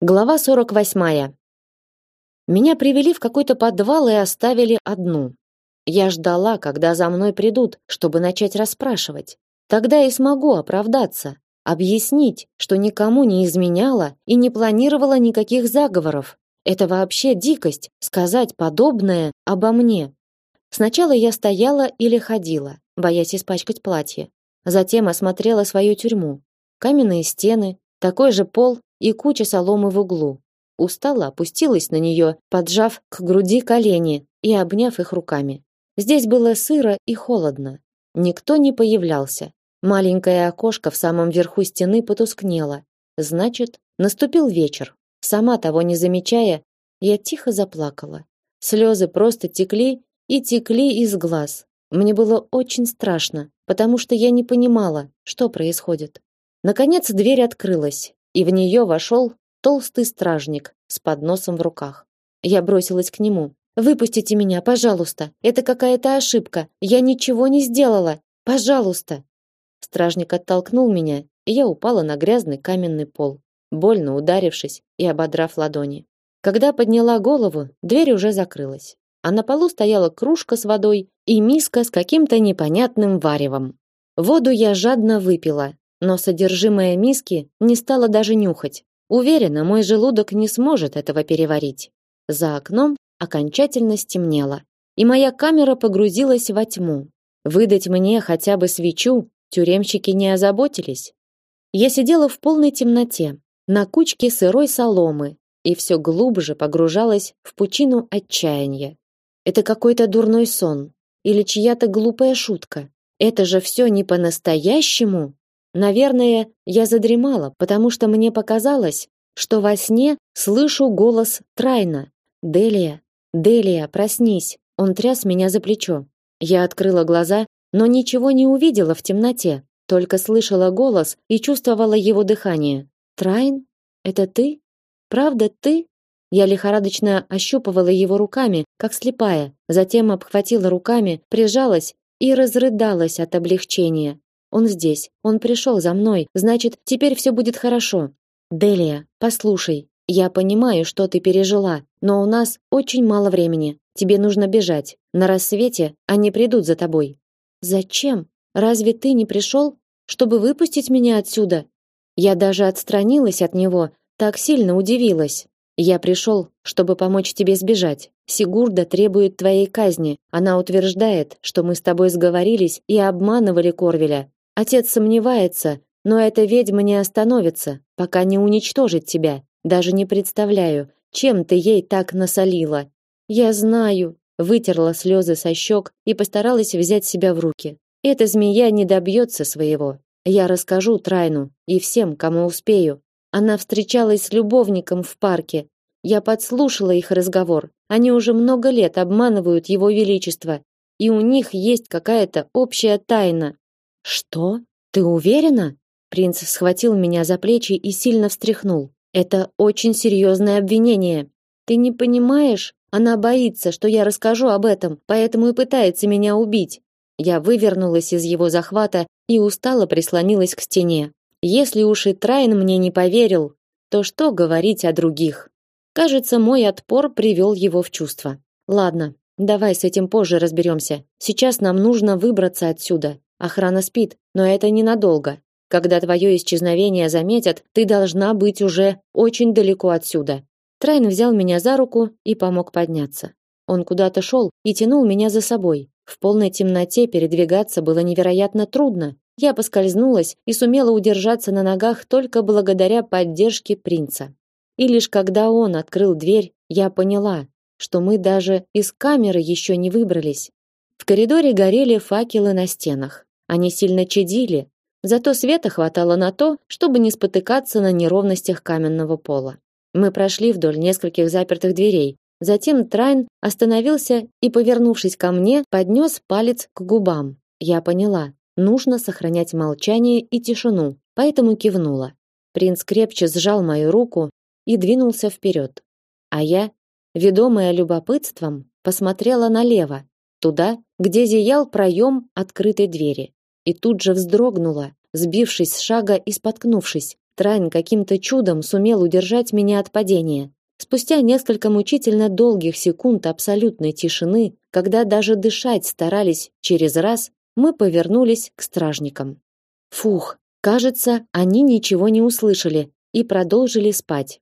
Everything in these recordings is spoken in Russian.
Глава 48. Меня привели в какой-то подвал и оставили одну. Я ждала, когда за мной придут, чтобы начать расспрашивать. Тогда и смогу оправдаться, объяснить, что никому не изменяла и не планировала никаких заговоров. Это вообще дикость сказать подобное обо мне. Сначала я стояла или ходила, боясь испачкать платье. Затем осмотрела свою тюрьму. Каменные стены, такой же пол и куча соломы в углу. Устала опустилась на нее, поджав к груди колени и обняв их руками. Здесь было сыро и холодно. Никто не появлялся. Маленькое окошко в самом верху стены потускнело. Значит, наступил вечер. Сама того не замечая, я тихо заплакала. Слезы просто текли и текли из глаз. Мне было очень страшно, потому что я не понимала, что происходит. Наконец дверь открылась, и в нее вошел толстый стражник с подносом в руках. Я бросилась к нему. Выпустите меня, пожалуйста. Это какая-то ошибка. Я ничего не сделала. Пожалуйста. Стражник оттолкнул меня, и я упала на грязный каменный пол, больно ударившись и ободрав ладони. Когда подняла голову, дверь уже закрылась, а на полу стояла кружка с водой и миска с каким-то непонятным варевом. Воду я жадно выпила, но содержимое миски не стала даже нюхать. Уверена, мой желудок не сможет этого переварить. За окном окончательно стемнело, и моя камера погрузилась во тьму. Выдать мне хотя бы свечу тюремщики не озаботились. Я сидела в полной темноте, на кучке сырой соломы, и все глубже погружалась в пучину отчаяния. Это какой-то дурной сон или чья-то глупая шутка. Это же все не по-настоящему. Наверное, я задремала, потому что мне показалось, что во сне слышу голос Трайна. Делия, Делия, проснись. Он тряс меня за плечо. Я открыла глаза, но ничего не увидела в темноте, только слышала голос и чувствовала его дыхание. Трайн, это ты? Правда ты? Я лихорадочно ощупывала его руками, как слепая, затем обхватила руками, прижалась и разрыдалась от облегчения. Он здесь. Он пришел за мной. Значит, теперь все будет хорошо. Делия, послушай. Я понимаю, что ты пережила, но у нас очень мало времени. Тебе нужно бежать. На рассвете они придут за тобой. Зачем? Разве ты не пришел, чтобы выпустить меня отсюда? Я даже отстранилась от него, так сильно удивилась. Я пришел, чтобы помочь тебе сбежать. Сигурда требует твоей казни. Она утверждает, что мы с тобой сговорились и обманывали Корвеля. Отец сомневается, но эта ведьма не остановится, пока не уничтожит тебя. Даже не представляю, чем ты ей так насолила. Я знаю, вытерла слезы со щек и постаралась взять себя в руки. Эта змея не добьется своего. Я расскажу Трайну и всем, кому успею. Она встречалась с любовником в парке. Я подслушала их разговор. Они уже много лет обманывают его величество, и у них есть какая-то общая тайна. Что? Ты уверена? Принц схватил меня за плечи и сильно встряхнул. Это очень серьезное обвинение. Ты не понимаешь? Она боится, что я расскажу об этом, поэтому и пытается меня убить. Я вывернулась из его захвата и устало прислонилась к стене. Если уж и Трайн мне не поверил, то что говорить о других? Кажется, мой отпор привел его в чувство. Ладно, давай с этим позже разберемся. Сейчас нам нужно выбраться отсюда. Охрана спит, но это ненадолго. Когда твое исчезновение заметят, ты должна быть уже очень далеко отсюда. Трайн взял меня за руку и помог подняться. Он куда-то шел и тянул меня за собой. В полной темноте передвигаться было невероятно трудно. Я поскользнулась и сумела удержаться на ногах только благодаря поддержке принца. И лишь когда он открыл дверь, я поняла, что мы даже из камеры еще не выбрались. В коридоре горели факелы на стенах. Они сильно чадили, зато света хватало на то, чтобы не спотыкаться на неровностях каменного пола. Мы прошли вдоль нескольких запертых дверей. Затем Трайн остановился и, повернувшись ко мне, поднес палец к губам. Я поняла, нужно сохранять молчание и тишину, поэтому кивнула. Принц крепче сжал мою руку и двинулся вперед. А я, ведомая любопытством, посмотрела налево, туда, где зиял проем открытой двери и тут же вздрогнула, сбившись с шага и споткнувшись. Трайн каким-то чудом сумел удержать меня от падения. Спустя несколько мучительно долгих секунд абсолютной тишины, когда даже дышать старались через раз, мы повернулись к стражникам. Фух, кажется, они ничего не услышали и продолжили спать.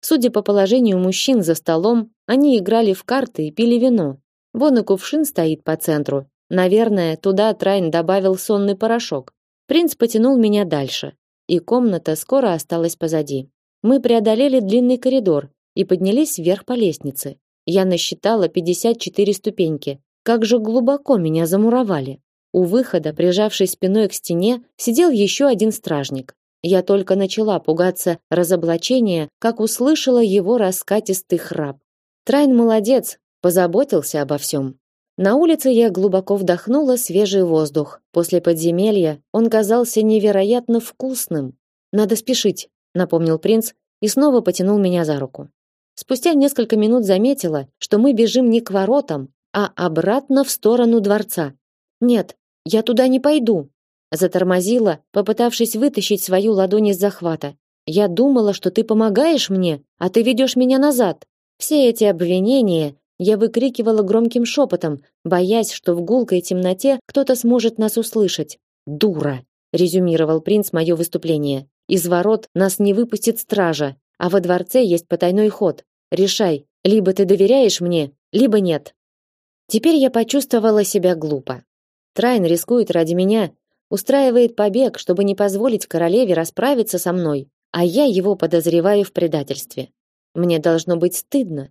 Судя по положению мужчин за столом, они играли в карты и пили вино. Вон и кувшин стоит по центру. Наверное, туда Трайн добавил сонный порошок. Принц потянул меня дальше, и комната скоро осталась позади. Мы преодолели длинный коридор и поднялись вверх по лестнице. Я насчитала 54 ступеньки. Как же глубоко меня замуровали. У выхода, прижавшись спиной к стене, сидел еще один стражник. Я только начала пугаться разоблачения, как услышала его раскатистый храп. Трайн молодец, позаботился обо всем. На улице я глубоко вдохнула свежий воздух. После подземелья он казался невероятно вкусным. Надо спешить, напомнил принц и снова потянул меня за руку. Спустя несколько минут заметила, что мы бежим не к воротам, а обратно в сторону дворца. Нет, я туда не пойду, Затормозила, попытавшись вытащить свою ладонь из захвата. Я думала, что ты помогаешь мне, а ты ведешь меня назад. Все эти обвинения я выкрикивала громким шепотом, боясь, что в гулкой темноте кто-то сможет нас услышать. Дура, резюмировал принц мое выступление. Из ворот нас не выпустит стража, а во дворце есть потайной ход. Решай, либо ты доверяешь мне, либо нет. Теперь я почувствовала себя глупо. Трайн рискует ради меня, устраивает побег, чтобы не позволить королеве расправиться со мной, а я его подозреваю в предательстве. Мне должно быть стыдно.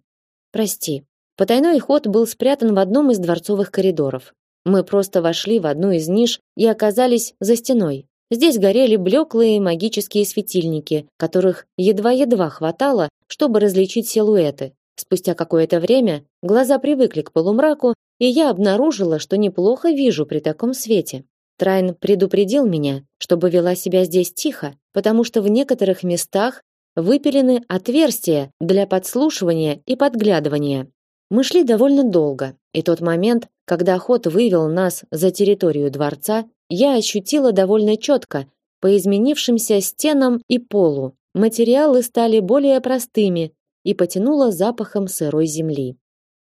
Прости. Потайной ход был спрятан в одном из дворцовых коридоров. Мы просто вошли в одну из ниш и оказались за стеной. Здесь горели блеклые магические светильники, которых едва-едва хватало, чтобы различить силуэты. Спустя какое-то время глаза привыкли к полумраку, и я обнаружила, что неплохо вижу при таком свете. Трайн предупредил меня, чтобы вела себя здесь тихо, потому что в некоторых местах выпилены отверстия для подслушивания и подглядывания. Мы шли довольно долго, и тот момент, когда ход вывел нас за территорию дворца, я ощутила довольно четко по изменившимся стенам и полу. Материалы стали более простыми и потянуло запахом сырой земли.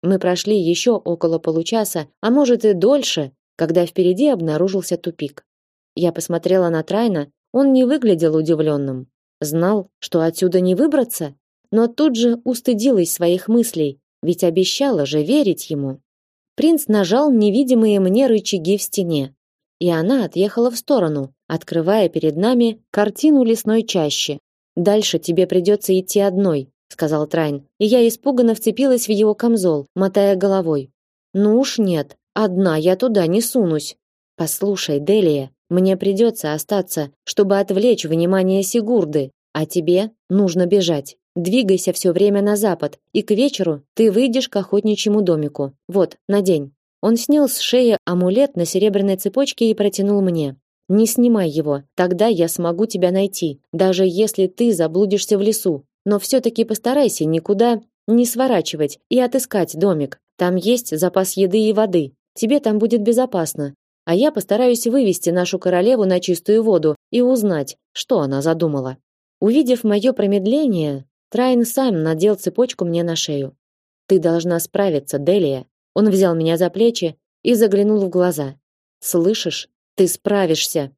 Мы прошли еще около получаса, а может и дольше, когда впереди обнаружился тупик. Я посмотрела на Трайна, он не выглядел удивленным. Знал, что отсюда не выбраться, но тут же устыдилась своих мыслей, ведь обещала же верить ему. Принц нажал невидимые мне рычаги в стене, и она отъехала в сторону, открывая перед нами картину лесной чащи. Дальше тебе придется идти одной, сказал Трайн, и я испуганно вцепилась в его камзол, мотая головой. Ну уж нет, Одна я туда не сунусь. Послушай, Делия, мне придется остаться, чтобы отвлечь внимание Сигурды, а тебе нужно бежать. Двигайся все время на запад, и к вечеру ты выйдешь к охотничьему домику. Вот, надень. Он снял с шеи амулет на серебряной цепочке и протянул мне. Не снимай его, тогда я смогу тебя найти, даже если ты заблудишься в лесу. Но все таки постарайся никуда не сворачивать и отыскать домик. Там есть запас еды и воды. Тебе там будет безопасно, а я постараюсь вывести нашу королеву на чистую воду и узнать, что она задумала. Увидев мое промедление, Трайн сам надел цепочку мне на шею. Ты должна справиться, Делия. Он взял меня за плечи и заглянул в глаза. Слышишь? Ты справишься.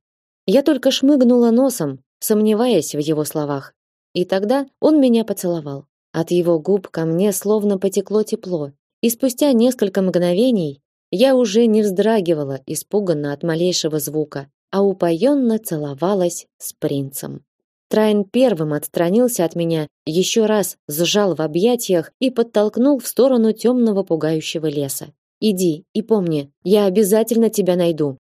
Я только шмыгнула носом, сомневаясь в его словах. И тогда он меня поцеловал. От его губ ко мне словно потекло тепло, и спустя несколько мгновений я уже не вздрагивала испуганно от малейшего звука, а упоенно целовалась с принцем. Трайн первым отстранился от меня, еще раз сжал в объятиях и подтолкнул в сторону темного пугающего леса. Иди и помни, я обязательно тебя найду.